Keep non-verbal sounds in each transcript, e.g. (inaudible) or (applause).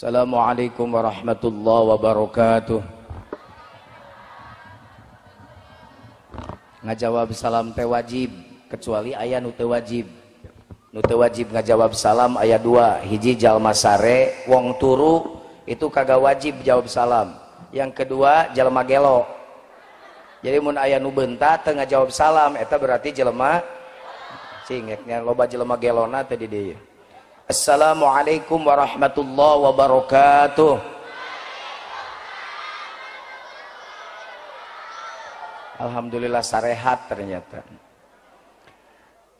Assalamualaikum warahmatullahi wabarakatuh. Ngajawab salam teh wajib kecuali ayah nu teu wajib. Nu teu wajib ngajawab salam ayah dua, hiji jalma sare, wong turu itu kagak wajib jawab salam. Yang kedua jalma gelo. Jadi mun ayah nu beunta teu ngajawab salam eta berarti jelema cingeknya loba jelema gelona teh di dieu. Assalamualaikum warahmatullahi wabarakatuh. Alhamdulillah sarehat ternyata.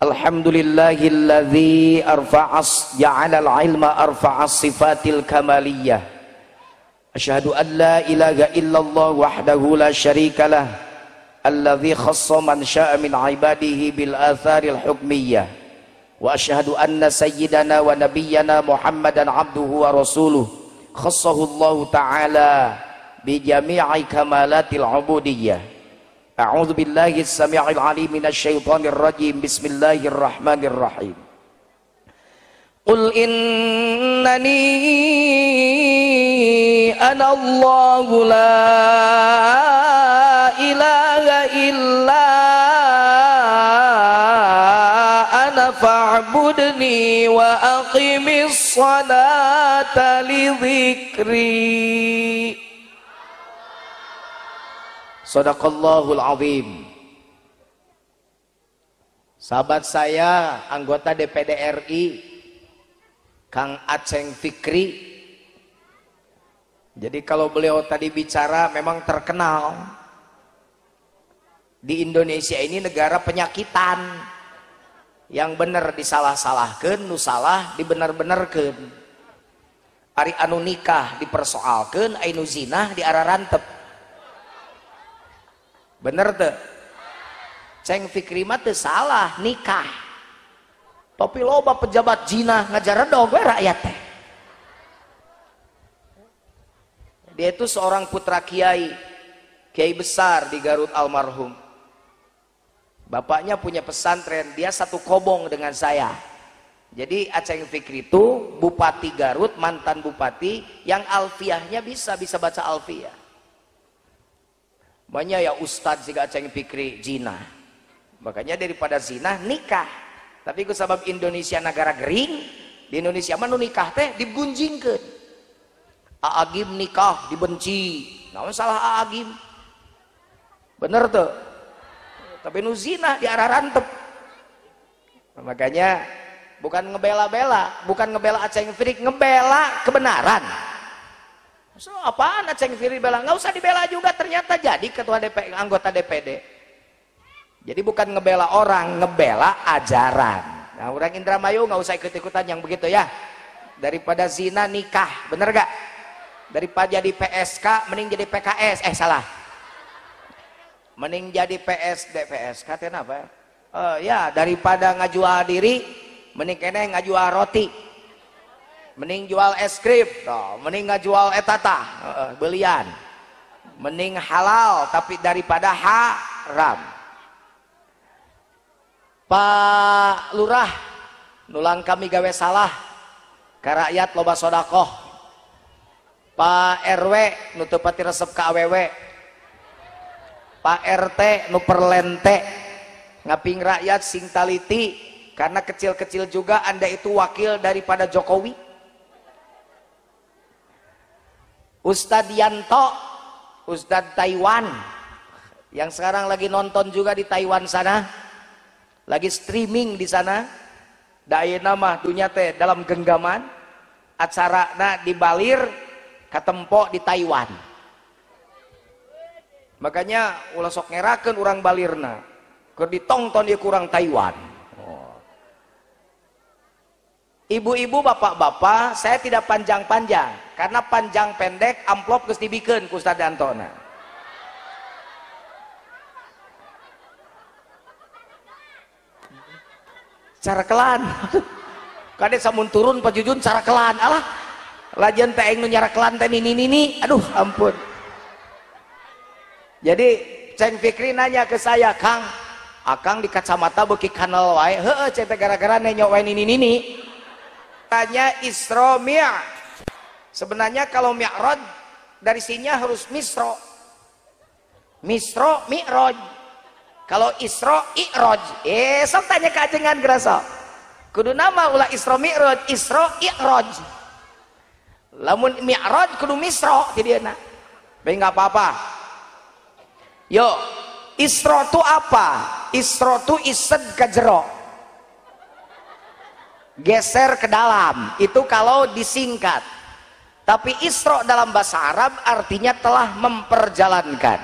Alhamdulillahilladzi arfa'as ja'ala al-ilma arfa'as sifatil kamaliyah. Asyhadu an la ilaha illallah wahdahu la syarikalah. Alladzi khassa man syaa min ibadihi bil atharil hukmiyah. وأشهد أن سيدنا ونبينا محمدا عبده ورسوله خصه الله تعالى بجميع كمالات العبودية. أعوذ بالله السميع العليم من الشيطان الرجيم. بسم الله الرحمن الرحيم. قل إنني أنا الله لا aqimis salata li dhikri Sadaqallahul azim. Sahabat saya anggota DPD RI Kang Aceng Fikri. Jadi kalau beliau tadi bicara memang terkenal. Di Indonesia ini negara penyakitan yang bener disalah-salahkan nu salah dibener-benerkan. Ari anu nikah dipersoalkan anu zinah di rantep bener tuh ceng fikri mah salah nikah. Tapi loba pejabat zina ngajar dong rakyat teh. Dia itu seorang putra kiai kiai besar di Garut almarhum Bapaknya punya pesantren, dia satu kobong dengan saya. Jadi Aceh Fikri itu Bupati Garut, mantan Bupati yang alfiahnya bisa, bisa baca alfiah. Banyak ya Ustadz jika Aceh Fikri zina. Makanya daripada zina nikah. Tapi ku sabab Indonesia negara gering, di Indonesia mana nikah teh digunjingkan. Aagim nikah dibenci. Namun salah Aagim. Bener tuh tapi nu zina di arah rantep. Makanya bukan ngebela-bela bukan ngebela Aceh Firik ngebela kebenaran. So apaan Aceh Firik bela? Nggak usah dibela juga ternyata jadi ketua DP anggota DPD jadi bukan ngebela orang ngebela ajaran. Nah orang Indramayu nggak usah ikut-ikutan yang begitu ya. Daripada zina nikah bener gak daripada jadi PSK mending jadi PKS eh salah mending jadi PS katanya apa? Uh, ya daripada ngajual diri mending kene ngajual roti. Mending jual es krim. Toh mending ngajual etata uh, belian. Mending halal tapi daripada haram. Pak Lurah nulang kami gawe salah. Ke rakyat loba sodakoh. Pak RW nutupati resep ke AWW Pak RT nu perlente ngaping rakyat sing taliti. Karena kecil-kecil juga anda itu wakil daripada Jokowi. Ustadz Yanto Ustadz Taiwan. Yang sekarang lagi nonton juga di Taiwan sana. Lagi streaming di sana. Daya nama dunia teh dalam genggaman. Acara na di Balir katempo di Taiwan makanya ulah sok ngerakeun urang balirna. Keur ditongton dia kurang Taiwan. Oh. ibu-ibu bapak-bapak saya tidak panjang-panjang. Karena panjang pendek amplop geus dibikeun ku Ustaz Antona cara kelan (laughs) kade samun turun pajujun cara kelan alah lajen teh nu nyara kelan teh nini nini aduh ampun jadi Ceng Fikri nanya ke saya Kang Akang di kacamata beki kanal wae. Heeh cete gara-gara nenyok wae nini nini. Tanya Isromia sebenarnya kalau mi'raj dari sininya harus misro. Misro mi'raj. Kalau isro i'raj. Eh sok tanya kajengan gerasa. Kudu nama ulah isro mi'raj isro i'raj. Lamun mi'raj kudu misro enak. Baik nggak apa-apa yuk isro itu apa? Isro itu ised kajero geser ke dalam. Itu kalau disingkat. Tapi isro dalam bahasa Arab artinya telah memperjalankan.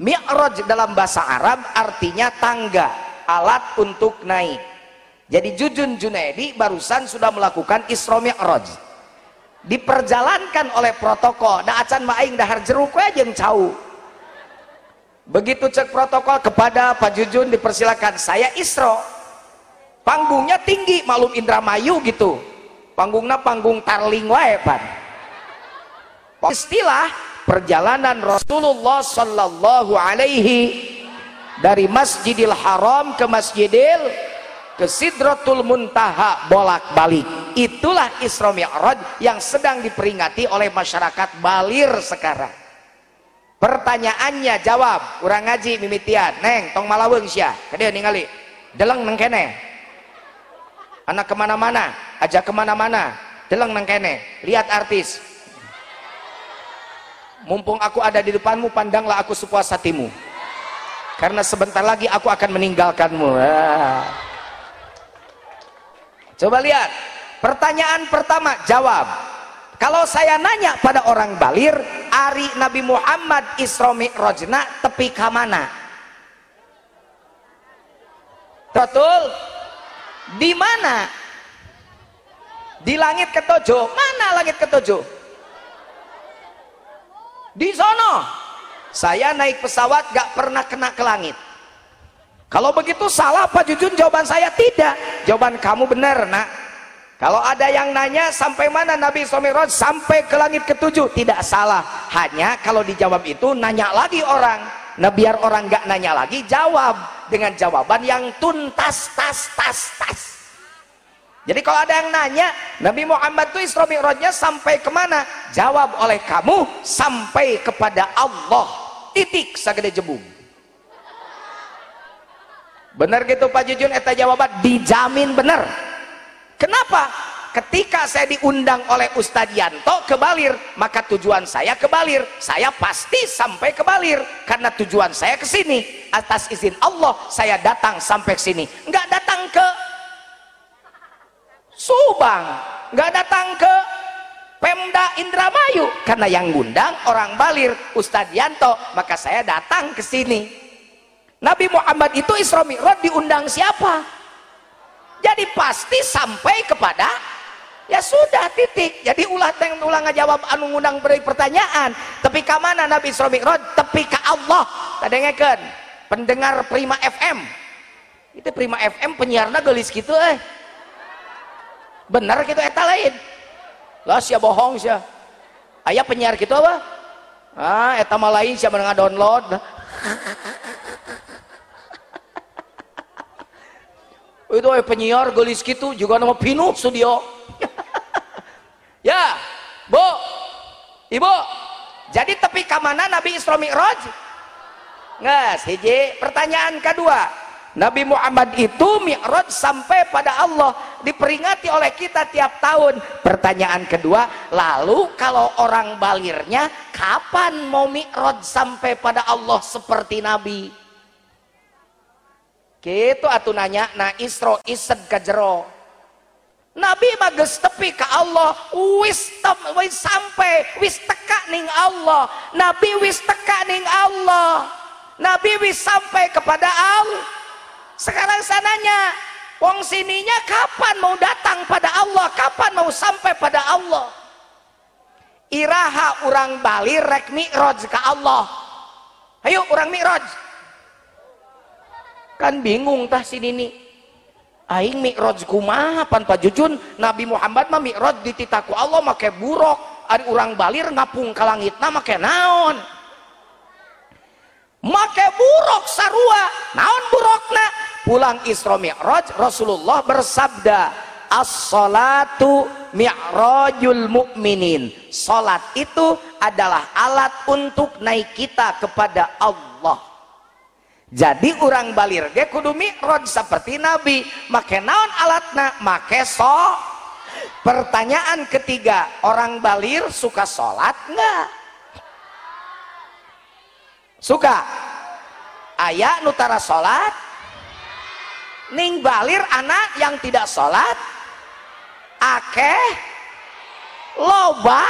Mi'raj dalam bahasa Arab artinya tangga alat untuk naik. Jadi Jujun Junaidi barusan sudah melakukan isro mi'raj. Diperjalankan oleh protokol. Da acan maing dahar jeruk yang jauh begitu cek protokol kepada Pak Jujun dipersilakan saya isro. Panggungnya tinggi malum Indramayu gitu. Panggungnya panggung tarling wae pan istilah perjalanan Rasulullah Sallallahu Alaihi dari Masjidil Haram ke Masjidil ke Sidratul Muntaha bolak-balik. Itulah Isra Mi'raj yang sedang diperingati oleh masyarakat Balir sekarang pertanyaannya jawab. Kurang ngaji mimitian neng tong malaweng sia. Kade ningali. Deleng neng kene. Anak ke mana-mana. Ajak ke mana-mana. Deleng neng kene. Lihat artis. Mumpung aku ada di depanmu pandanglah aku sepuas hatimu. Karena sebentar lagi aku akan meninggalkanmu. Ah. coba lihat. Pertanyaan pertama jawab kalau saya nanya pada orang balir Ari Nabi Muhammad Isra Mi'rajna tepi ke mana? Betul. Di mana? Di langit ketujuh. Mana langit ketujuh? Di sono. Saya naik pesawat gak pernah kena ke langit. Kalau begitu salah Pak Jujun? Jawaban saya tidak. Jawaban kamu benar nak kalau ada yang nanya sampai mana Nabi Somirot? Sampai ke langit ketujuh. Tidak salah. Hanya kalau dijawab itu nanya lagi orang. Nah biar orang gak nanya lagi jawab dengan jawaban yang tuntas tas tas tas. Jadi kalau ada yang nanya Nabi Muhammad itu Isra Mi'rajnya sampai ke mana? Jawab oleh kamu sampai kepada Allah. Titik sagede jebung benar gitu Pak Jujun? Eta jawaban dijamin benar kenapa? Ketika saya diundang oleh Ustadz Yanto ke Balir maka tujuan saya ke Balir saya pasti sampai ke Balir karena tujuan saya ke sini. Atas izin Allah saya datang sampai ke sini. Nggak datang ke Subang nggak datang ke Pemda Indramayu. Karena yang ngundang orang Balir Ustadz Yanto. Maka saya datang ke sini. Nabi Muhammad itu Isra Mi'raj diundang siapa jadi pasti sampai kepada ya sudah titik. Jadi ulah teng ulang jawab anu ngundang beri pertanyaan. Tapi ke mana Nabi Isra Mi'raj? Tapi ke Allah. Tadengekeun pendengar Prima FM itu Prima FM penyiarna gelis gitu eh. Benar gitu eta lain. Lah sia bohong sia. Ayah penyiar gitu apa? Ah eta mah lain sia menengah download itu eh, penyiar gelis gitu juga nama pinu studio. (laughs) Ya bu. Ibu jadi tepi kamana Nabi Isra Mi'raj? Nges hiji pertanyaan kedua. Nabi Muhammad itu mi'raj sampai pada Allah diperingati oleh kita tiap tahun. Pertanyaan kedua lalu kalau orang balirnya kapan mau mi'raj sampai pada Allah seperti Nabi gitu atuh nanya na isro ised kajero Nabi mages tepi ke Allah wis tem, wis sampai wis teka ning Allah. Nabi wis teka ning Allah. Nabi wis sampai kepada Allah sekarang sananya wong sininya kapan mau datang pada Allah? Kapan mau sampai pada Allah? Iraha orang Bali rek mi'raj ke Allah. Ayo orang mi'raj kan bingung tah sini nih aing mi'raj kumaha pan pajujun Nabi Muhammad mah mi'raj dititaku Allah make buruk. Ari orang balir ngapung ke langitna make naon? Make buruk sarua. Naon burukna? Pulang Isra Mi'raj Rasulullah bersabda as-salatu mi'rajul mu'minin. Salat itu adalah alat untuk naik kita kepada Allah jadi orang balir ge kudu mi'raj seperti nabi. Make naon alatna? Make so. Pertanyaan ketiga orang balir suka sholat enggak suka? Ayah nutara sholat? Ning balir anak yang tidak sholat? Akeh loba?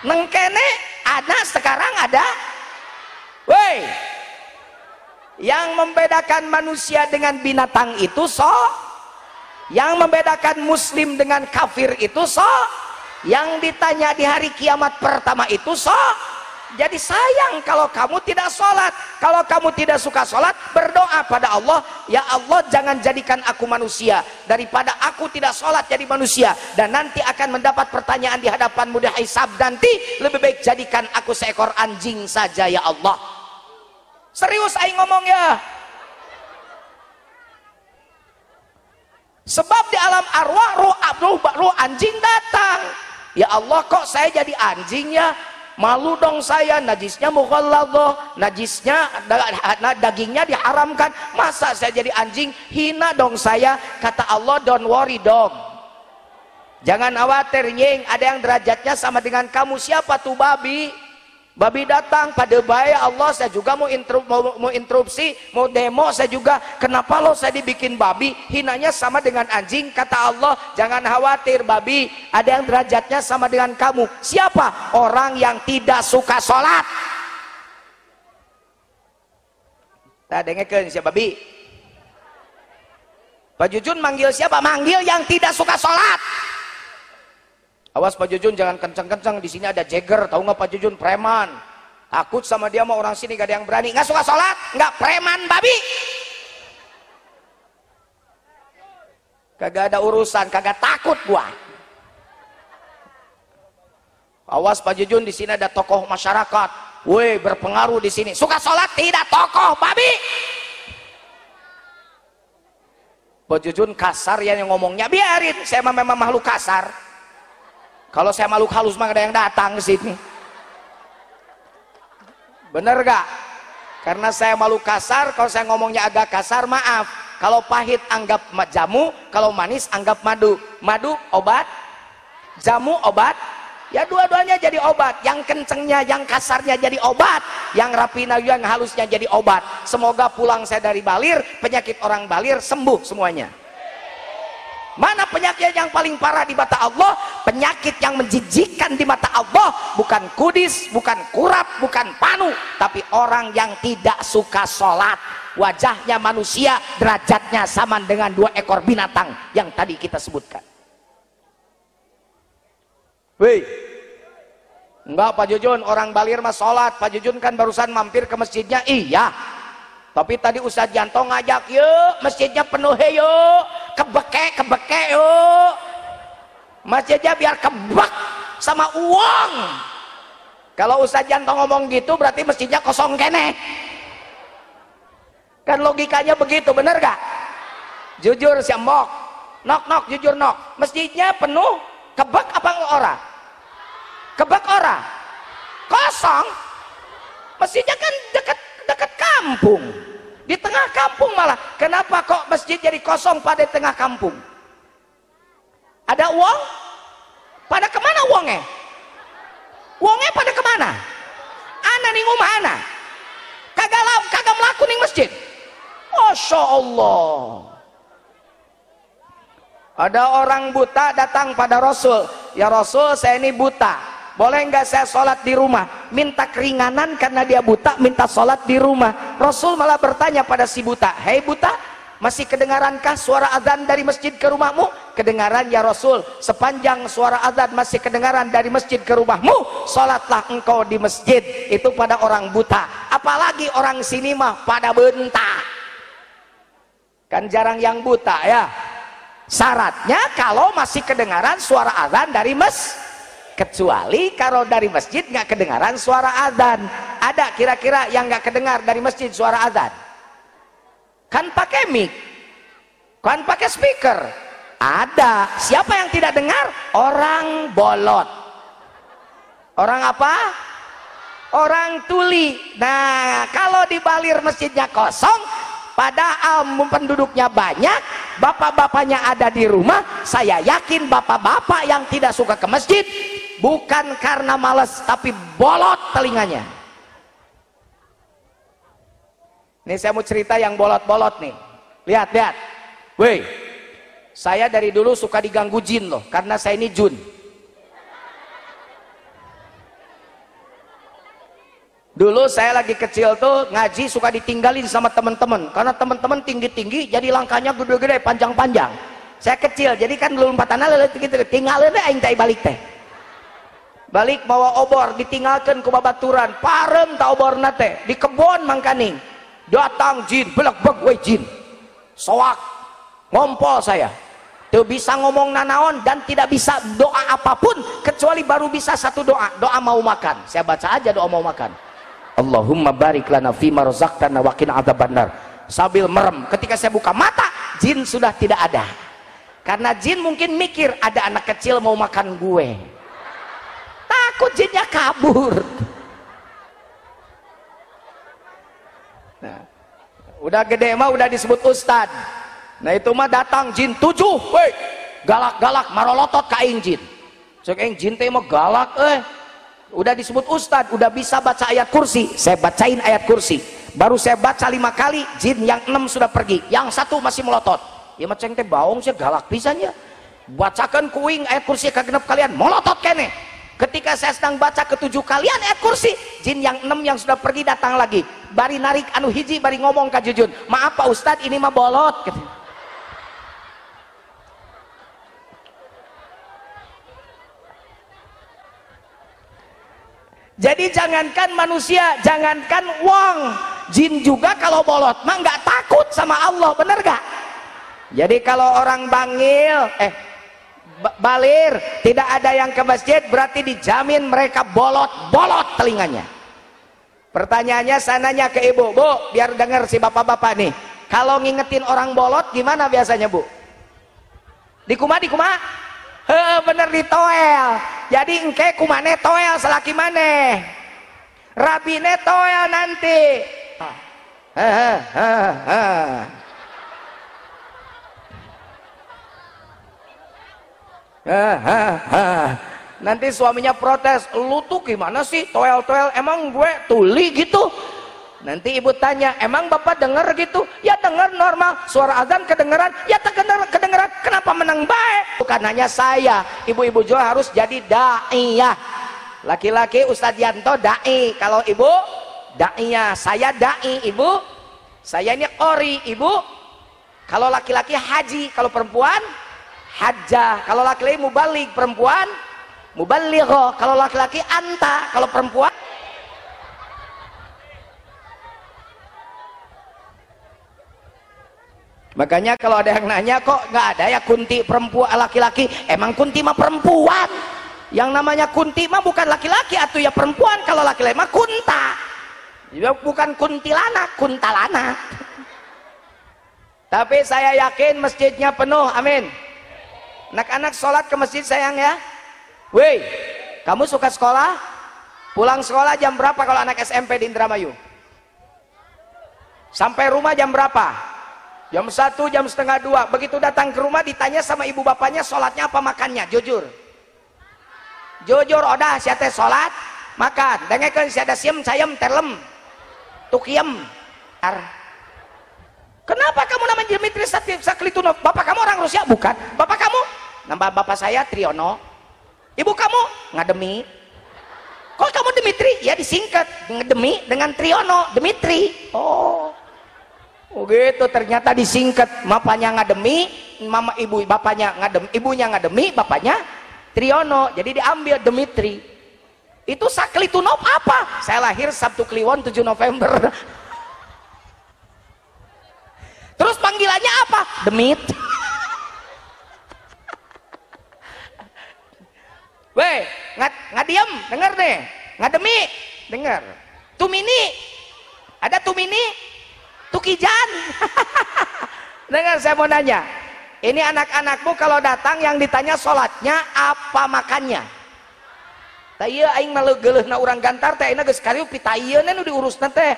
Nengkene ada sekarang ada? Woi yang membedakan manusia dengan binatang itu so. Yang membedakan muslim dengan kafir itu so. Yang ditanya di hari kiamat pertama itu so. Jadi sayang kalau kamu tidak sholat. Kalau kamu tidak suka sholat berdoa pada Allah. Ya Allah jangan jadikan aku manusia. Daripada aku tidak sholat jadi manusia. Dan nanti akan mendapat pertanyaan di hadapanmu di hisab nanti lebih baik jadikan aku seekor anjing saja ya Allah serius aing ngomong ya. Sebab di alam arwah ruh, ruh, ruh anjing datang. Ya Allah kok saya jadi anjing ya? Malu dong saya najisnya mughalladhah najisnya dagingnya diharamkan. Masa saya jadi anjing? Hina dong saya. Kata Allah don't worry dong. Jangan khawatir nying. Ada yang derajatnya sama dengan kamu. Siapa tuh babi Babi datang pada baik Allah saya juga mau, intru, mau, mau interupsi mau demo saya juga. Kenapa lo saya dibikin babi? Hinanya sama dengan anjing kata Allah. Jangan khawatir babi. Ada yang derajatnya sama dengan kamu. Siapa? Orang yang tidak suka sholat. Tak dengarkan siapa babi? Pak Jujun manggil siapa? Manggil yang tidak suka sholat Awas Pak Jujun jangan kenceng-kenceng di sini ada Jagger, tahu nggak Pak Jujun preman. Takut sama dia mau orang sini gak ada yang berani. Nggak suka sholat, nggak preman babi. Kagak ada urusan, kagak takut gua. Awas Pak Jujun di sini ada tokoh masyarakat. Woi berpengaruh di sini. Suka sholat tidak tokoh babi. Pak Jujun kasar ya yang ngomongnya biarin. Saya memang makhluk kasar kalau saya malu halus mah ada yang datang ke sini. Bener gak karena saya malu kasar kalau saya ngomongnya agak kasar maaf. Kalau pahit anggap jamu. Kalau manis anggap madu. Madu obat. Jamu obat. Ya dua-duanya jadi obat. Yang kencengnya yang kasarnya jadi obat. Yang rapina yang halusnya jadi obat. Semoga pulang saya dari balir penyakit orang balir sembuh semuanya Mana penyakit yang paling parah di mata Allah? Penyakit yang menjijikkan di mata Allah bukan kudis, bukan kurap, bukan panu, tapi orang yang tidak suka sholat. Wajahnya manusia, derajatnya sama dengan dua ekor binatang yang tadi kita sebutkan. Wih, enggak Pak Jujun, orang Balir mah sholat. Pak Jujun kan barusan mampir ke masjidnya. Iya, tapi tadi Ustaz Janto ngajak yuk masjidnya penuh yuk kebeke kebeke yuk. Masjidnya biar kebak sama uang. Kalau Ustaz Janto ngomong gitu berarti masjidnya kosong kene. Kan logikanya begitu bener gak jujur siambok. Nok nok jujur nok. Masjidnya penuh kebak apa ora? Kebak ora? Kosong. Masjidnya kan dekat dekat kampung di tengah kampung malah. Kenapa kok masjid jadi kosong pada tengah kampung? Ada uang? Pada ke mana uangnya? Uangnya pada ke mana? Ana nih rumah ana. Kagak kagak melaku nih masjid. Masya Allah. Ada orang buta datang pada Rasul. Ya Rasul saya ini buta boleh nggak saya sholat di rumah? Minta keringanan karena dia buta minta sholat di rumah. Rasul malah bertanya pada si buta hei buta masih kedengarankah suara azan dari masjid ke rumahmu? Kedengaran ya Rasul. Sepanjang suara azan masih kedengaran dari masjid ke rumahmu sholatlah engkau di masjid. Itu pada orang buta. Apalagi orang sini mah pada bentak. Kan jarang yang buta ya. Syaratnya kalau masih kedengaran suara azan dari masjid kecuali kalau dari masjid nggak kedengaran suara adzan. Ada kira-kira yang nggak kedengar dari masjid suara adzan? Kan pakai mic. Kan pakai speaker. Ada. Siapa yang tidak dengar? Orang bolot. Orang apa? Orang tuli. Nah kalau di balir masjidnya kosong padahal penduduknya banyak bapak-bapaknya ada di rumah saya yakin bapak-bapak yang tidak suka ke masjid bukan karena males tapi bolot telinganya. Ini saya mau cerita yang bolot-bolot nih. Lihat lihat. Woi saya dari dulu suka diganggu jin loh karena saya ini jun. Dulu saya lagi kecil tuh ngaji suka ditinggalin sama teman-teman karena teman-teman tinggi-tinggi jadi langkahnya gede-gede panjang-panjang. Saya kecil jadi kan belum anak gitu. Tinggalin deh aing balik teh. Balik bawa obor ditinggalkan ke babaturan parem tak obor nate. Di kebun mangkaning. Datang jin belak beg we jin. Soak. Ngompol saya. Tuh bisa ngomong nanaon dan tidak bisa doa apa pun kecuali baru bisa satu doa. Doa mau makan. Saya baca aja doa mau makan. Allahumma barik lana fima razaqtana wa qina adzabannar. Sambil merem, ketika saya buka mata, jin sudah tidak ada. Karena jin mungkin mikir ada anak kecil mau makan gue. Takut jinnya kabur. Nah, udah gede mah udah disebut ustad. Nah itu mah datang jin tujuh, woi galak-galak marolotot kain jin. Cek jin teh mah galak eh. Udah disebut ustad udah bisa baca ayat kursi. Saya bacain ayat kursi. Baru saya baca lima kali jin yang enam sudah pergi. Yang satu masih melotot. Ya macam teh baung sih galak pisannya bacakan kuing ayat kursi kagenap kalian melotot kene ketika saya sedang baca ketujuh kalian ayat kursi jin yang enam yang sudah pergi datang lagi. Bari narik anu hiji bari ngomong ke jujun. Maaf pak ustad ini mah bolot gitu. jadi jangankan manusia jangankan uang jin juga kalau bolot mah nggak takut sama Allah bener gak jadi kalau orang bangil eh balir. Tidak ada yang ke masjid berarti dijamin mereka bolot-bolot telinganya. Pertanyaannya sananya ke ibu bu biar dengar si bapak-bapak nih. Kalau ngingetin orang bolot gimana biasanya bu? Di kuma di kuma. He bener di toel. Jadi engke kumane toel selaki mana rabine toel nanti (laughs) nanti suaminya protes lu tuh gimana sih? Toel-toel emang gue tuli gitu? Nanti ibu tanya emang bapak dengar gitu? Ya dengar normal suara azan kedengeran. Ya kedengeran, kedengeran. Kenapa menang baik bukan hanya saya. Ibu-ibu juga harus jadi da'iyah. Laki-laki Ustadz Yanto da'i. Kalau ibu da'iyah. Saya da'i ibu. Saya ini ori ibu. Kalau laki-laki haji kalau perempuan hajjah. Kalau laki-laki mubalik perempuan mubaligho kalau laki-laki anta kalau perempuan makanya kalau ada yang nanya kok nggak ada ya kunti perempuan laki-laki? Emang kunti mah perempuan. Yang namanya kunti mah bukan laki-laki atau ya perempuan. Kalau laki-laki mah kunta. Ya bukan kuntilana kuntalana (laughs) tapi saya yakin masjidnya penuh amin anak-anak sholat ke masjid sayang ya. Woi kamu suka sekolah? Pulang sekolah jam berapa kalau anak SMP di Indramayu? Sampai rumah jam berapa? Jam satu jam setengah dua. Begitu datang ke rumah ditanya sama ibu bapaknya sholatnya apa makannya? Jujur. Jujur odah siapa sholat makan. Dengarkan siapa siam sayem terlem. Tukiem ar. Kenapa kamu namanya Dimitri Saklitunov bapak kamu orang Rusia? Bukan. Bapak kamu nama bapak saya Triono. Ibu kamu ngademi. Kok kamu Dimitri? Ya disingkat. Ngedemi dengan Triono Dimitri. Oh. Oh gitu. Ternyata disingkat. Bapaknya ngademi mama ibu bapaknya ngadem ibunya ngademi bapaknya Triono. Jadi diambil Demitri itu Saklitunov apa? Saya lahir Sabtu Kliwon 7 November. (laughs) Terus panggilannya apa? Demit Weh, ngad, ngadiam, denger deh. Ngademi, denger. Tumini, ada Tumini, Tukijan. (laughs) Dengar saya mau nanya. ini anak-anakmu kalau datang yang ditanya sholatnya apa makannya tak iya aing malu geluh na orang gantar teh ini geus kariu pita iya nu diurus teh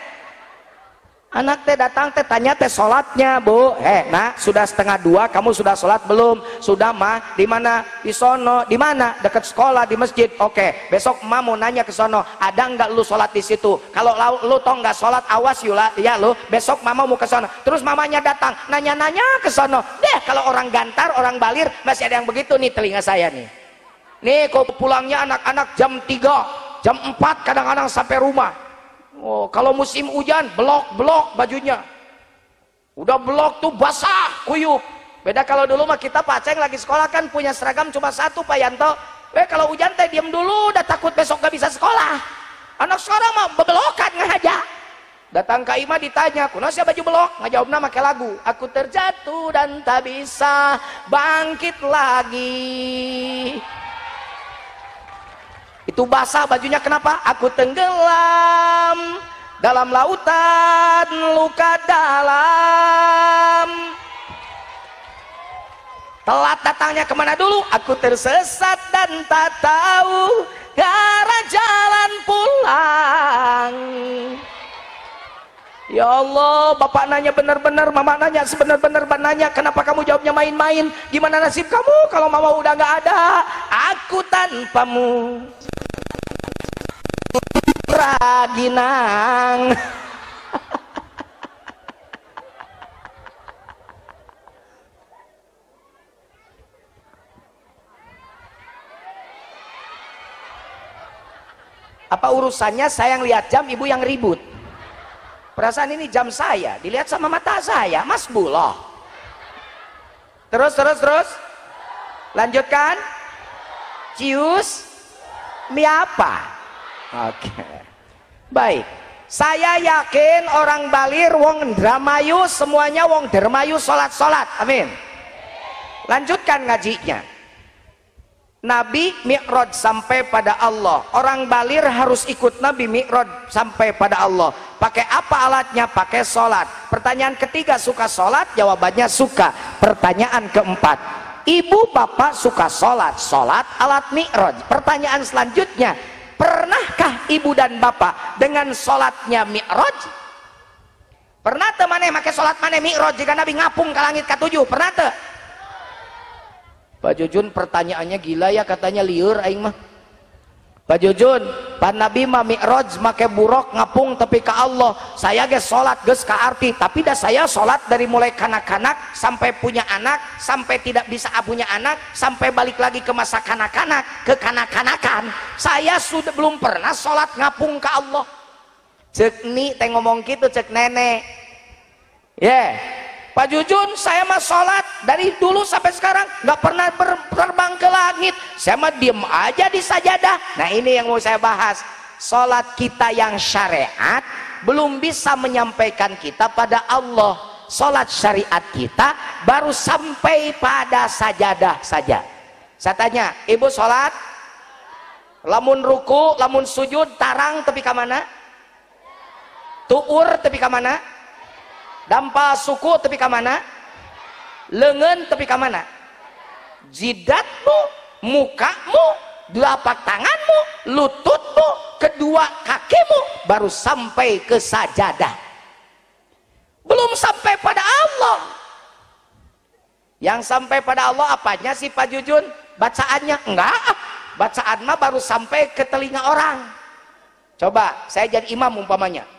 anak teh datang teh tanya teh sholatnya bu. Eh nak sudah setengah dua kamu sudah sholat belum? Sudah mah di mana? Di sono. Di mana? Dekat sekolah di masjid. Oke besok mah mau nanya ke sono ada nggak lu sholat di situ? Kalau lu tau nggak sholat awas yula ya lu. Besok mama mau ke sono. Terus mamanya datang nanya-nanya ke sono. Deh kalau orang gantar orang balir masih ada yang begitu nih telinga saya nih. Nih kok pulangnya anak-anak jam 3 jam 4 kadang-kadang sampai rumah Oh, kalau musim hujan, blok-blok bajunya. Udah blok tuh basah, kuyup. Beda kalau dulu mah kita Pak Ceng lagi sekolah kan punya seragam cuma satu Pak Yanto. Eh kalau hujan teh diem dulu, udah takut besok gak bisa sekolah. Anak sekarang mah bebelokan ngaja. Datang ke Ima ditanya, kuno siapa baju belok? Ngajawab nama ke lagu. Aku terjatuh dan tak bisa bangkit lagi itu basah bajunya kenapa? Aku tenggelam dalam lautan luka dalam. Telat datangnya ke mana dulu? Aku tersesat dan tak tahu ke arah jalan pulang Ya Allah, bapak nanya benar-benar, mama nanya sebenar-benar, nanya kenapa kamu jawabnya main-main? Gimana nasib kamu kalau mama udah nggak ada? Aku tanpamu. Raginang. (laughs) Apa urusannya saya yang lihat jam, ibu yang ribut? Perasaan ini jam saya dilihat sama mata saya mas buloh. Terus terus terus. Lanjutkan. Cius mie apa? Oke. Baik. Saya yakin orang Balir wong Dramayu semuanya wong Dermayu salat amin. Lanjutkan ngajinya. Nabi Mi'raj sampai pada Allah. Orang Balir harus ikut Nabi Mi'raj sampai pada Allah pakai apa alatnya? Pakai sholat. Pertanyaan ketiga suka sholat? Jawabannya suka. Pertanyaan keempat ibu bapak suka sholat? Sholat alat Mi'raj. Pertanyaan selanjutnya pernahkah ibu dan bapak dengan sholatnya Mi'raj? Pernah temannya pakai sholat mana Mi'raj? Jika Nabi ngapung ke langit ketujuh pernah tuh Pak Jujun pertanyaannya gila ya katanya liur aing mah Pak Jujun Pak Nabi mah mi'raj make buruk ngapung tapi ke Allah. Saya guys sholat guys ke arti tapi dah saya sholat dari mulai kanak-kanak sampai punya anak sampai tidak bisa punya anak sampai balik lagi ke masa kanak-kanak ke kanak-kanakan. Saya sudah belum pernah sholat ngapung ke Allah. Cek nih teh ngomong gitu cek nenek. Ya yeah. Pak Jujun saya mah sholat. Dari dulu sampai sekarang nggak pernah terbang ke langit. Saya mah diem aja di sajadah. Nah ini yang mau saya bahas. Sholat kita yang syariat belum bisa menyampaikan kita pada Allah. Sholat syariat kita baru sampai pada sajadah saja. Saya tanya ibu sholat? Lamun ruku lamun sujud tarang tapi ke mana? Tuur tapi ke mana dampa suku tapi ke mana? Lengan tapi ke mana? Jidatmu mukamu delapak tanganmu lututmu kedua kakimu baru sampai ke sajadah. Belum sampai pada Allah. Yang sampai pada Allah apanya sih Pak Jujun? Bacaannya enggak. Bacaan mah baru sampai ke telinga orang. Coba saya jadi imam umpamanya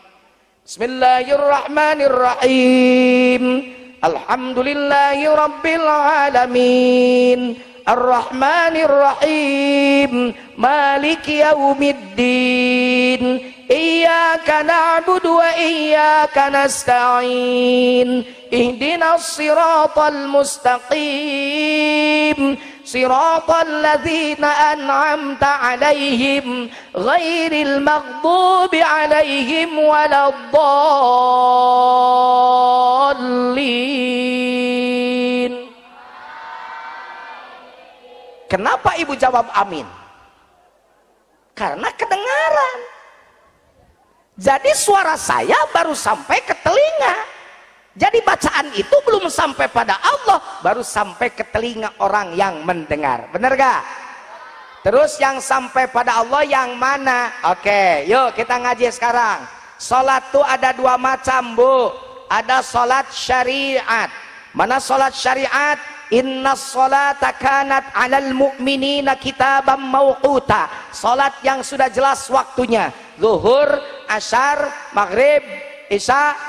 Bismillahirrahmanirrahim. Alhamdulillahi rabbil alamin. Ar-Rahmanir-Rahim. Maliki yaumiddin. Iyyaka na'budu wa iyyaka nasta'in. Ihdinas siratal mustaqim. صراط الذين أنعمت عليهم غير المغضوب عليهم ولا الضالين Kenapa ibu jawab amin? Karena kedengaran. Jadi suara saya baru sampai ke telinga. jadi bacaan itu belum sampai pada Allah baru sampai ke telinga orang yang mendengar. Benar gak? terus yang sampai pada Allah yang mana? oke yuk kita ngaji sekarang. Sholat tuh ada dua macam bu. Ada sholat syariat. Mana sholat syariat? Inna salata kanat alal mu'minina kitabam mawquta. Salat yang sudah jelas waktunya. Zuhur, Asyar, Maghrib, Isya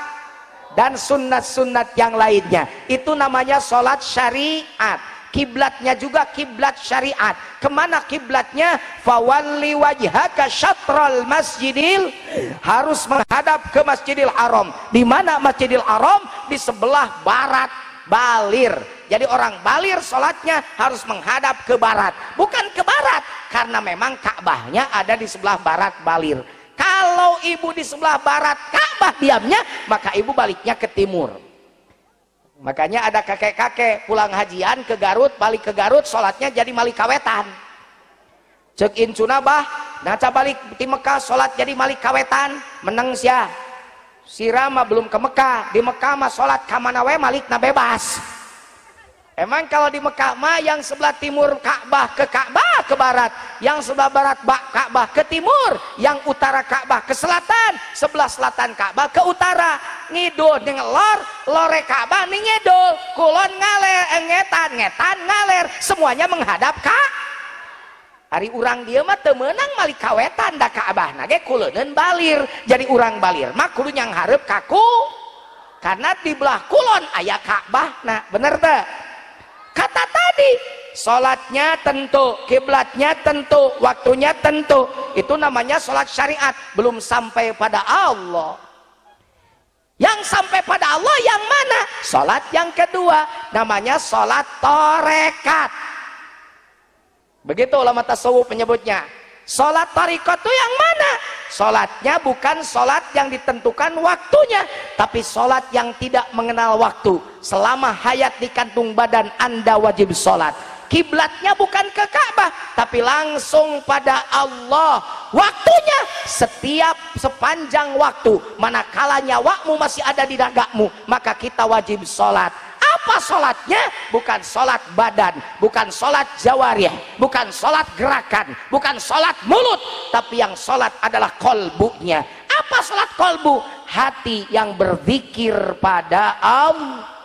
dan sunat-sunat yang lainnya. Itu namanya sholat syariat. Kiblatnya juga kiblat syariat. Ke mana kiblatnya? Fawalli wajhaka syatrul masjidil harus menghadap ke masjidil haram. Di mana masjidil haram? Di sebelah barat balir. Jadi orang balir sholatnya harus menghadap ke barat. Bukan ke barat karena memang Ka'bahnya ada di sebelah barat balir kalau ibu di sebelah barat Ka'bah diamnya maka ibu baliknya ke timur. Makanya ada kakek-kakek pulang hajian ke Garut balik ke Garut sholatnya jadi malik kawetan cek in cunabah naca balik di Mekah sholat jadi malik kawetan menang sia. Sirama belum ke Mekah. Di Mekah mah sholat kamana we malik na bebas Emang kalau di Mekah mah yang sebelah timur Ka'bah ke Ka'bah ke barat, yang sebelah barat Ka'bah ke timur, yang utara Ka'bah ke selatan, sebelah selatan Ka'bah ke utara. Ngidul dengan lor, lore Ka'bah nih ngidul, kulon ngaler, ngetan, ngetan ngaler, semuanya menghadap Kak. Hari urang dia mah temenang mali kawetan da Ka'bah nage kuleuneun balir. Jadi urang balir mah kudu yang harap kaku. Karena di belah kulon ayah Ka'bah. Nah, bener teh? Kata tadi sholatnya tentu kiblatnya tentu waktunya tentu. Itu namanya sholat syariat. Belum sampai pada Allah. Yang sampai pada Allah yang mana? Sholat yang kedua. Namanya sholat torekat. Begitu ulama tasawuf menyebutnya. Sholat tarikot itu yang mana sholatnya bukan sholat yang ditentukan waktunya tapi sholat yang tidak mengenal waktu. Selama hayat di kantung badan anda wajib sholat. Kiblatnya bukan ke Ka'bah tapi langsung pada Allah. Waktunya setiap sepanjang waktu. Manakala nyawamu masih ada di dagamu maka kita wajib sholat apa sholatnya? Bukan sholat badan, bukan sholat jawariah, bukan sholat gerakan, bukan sholat mulut, tapi yang sholat adalah kolbunya. Apa sholat kolbu? Hati yang berzikir pada Allah.